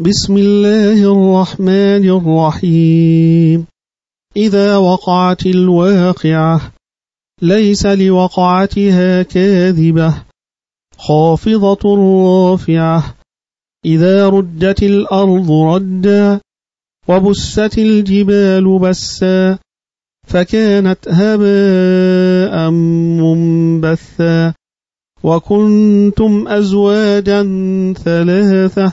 بسم الله الرحمن الرحيم. إذا وقعت الواقعة ليس لوقعتها كاذبة خافضة رافعة. إذا رجت الأرض ردا وبست الجبال بسا فكانت هباء منبثا. وكنتم أزواجا ثلاثة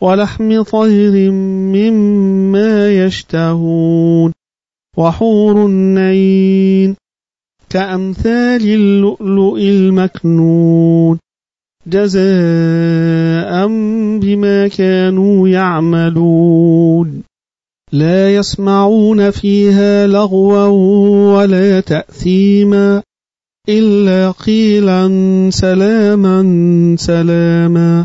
ولحم طير مما يشتهون وحور النين كأمثال اللؤلؤ المكنون جزاء بما كانوا يعملون لا يسمعون فيها لغوا ولا تأثيما إلا قيلا سلاما سلاما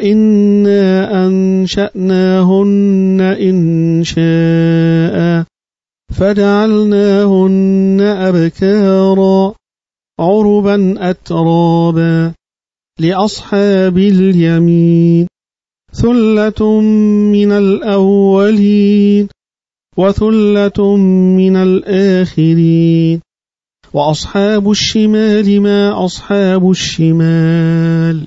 إنا أنشأناهن إنشاء فجعلناهن أبكارا عربا أترابا لأصحاب اليمين ثلة من الأولين وثلة من الآخرين وأصحاب الشمال ما أصحاب الشمال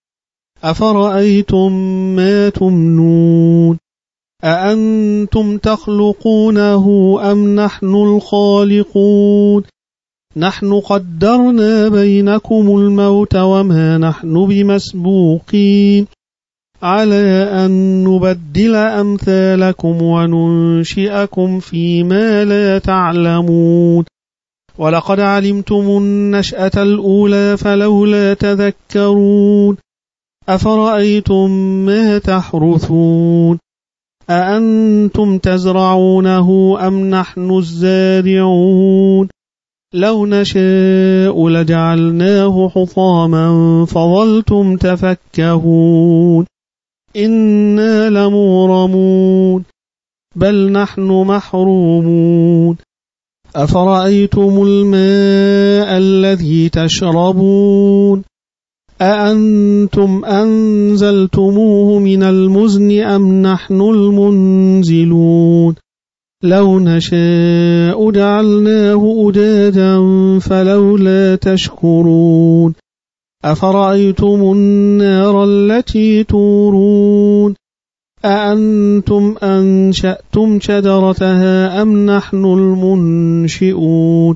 أفرأيتم ما تمنون أأنتم تخلقونه أم نحن الخالقون نحن قدرنا بينكم الموت وما نحن بمسبوقين على أن نبدل أمثالكم وننشئكم فيما لا تعلمون ولقد علمتم النشأة الأولى فلولا تذكرون أفرأيتم ما تحرثون؟ أأنتم تزرعونه أم نحن الزارعون؟ لو نشاء لجعلناه حطاما فظلتم تفكهون. إنا لمورمون بل نحن محرومون. أفرأيتم الماء الذي تشربون؟ أأنتم أنزلتموه من المزن أم نحن المنزلون لو نشاء جعلناه أجاجا فلولا تشكرون أفرأيتم النار التي تورون أأنتم أنشأتم شجرتها أم نحن المنشئون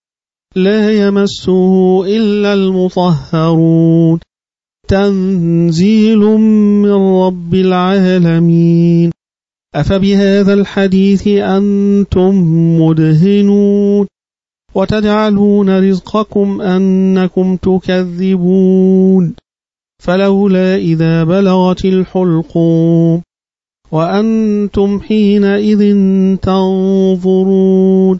لا يمسه إلا المطهرون. تنزيل من رب العالمين. أفبهذا الحديث أنتم مدهنون. وتجعلون رزقكم أنكم تكذبون. فلولا إذا بلغت الحلقوم. وأنتم حينئذ تنظرون.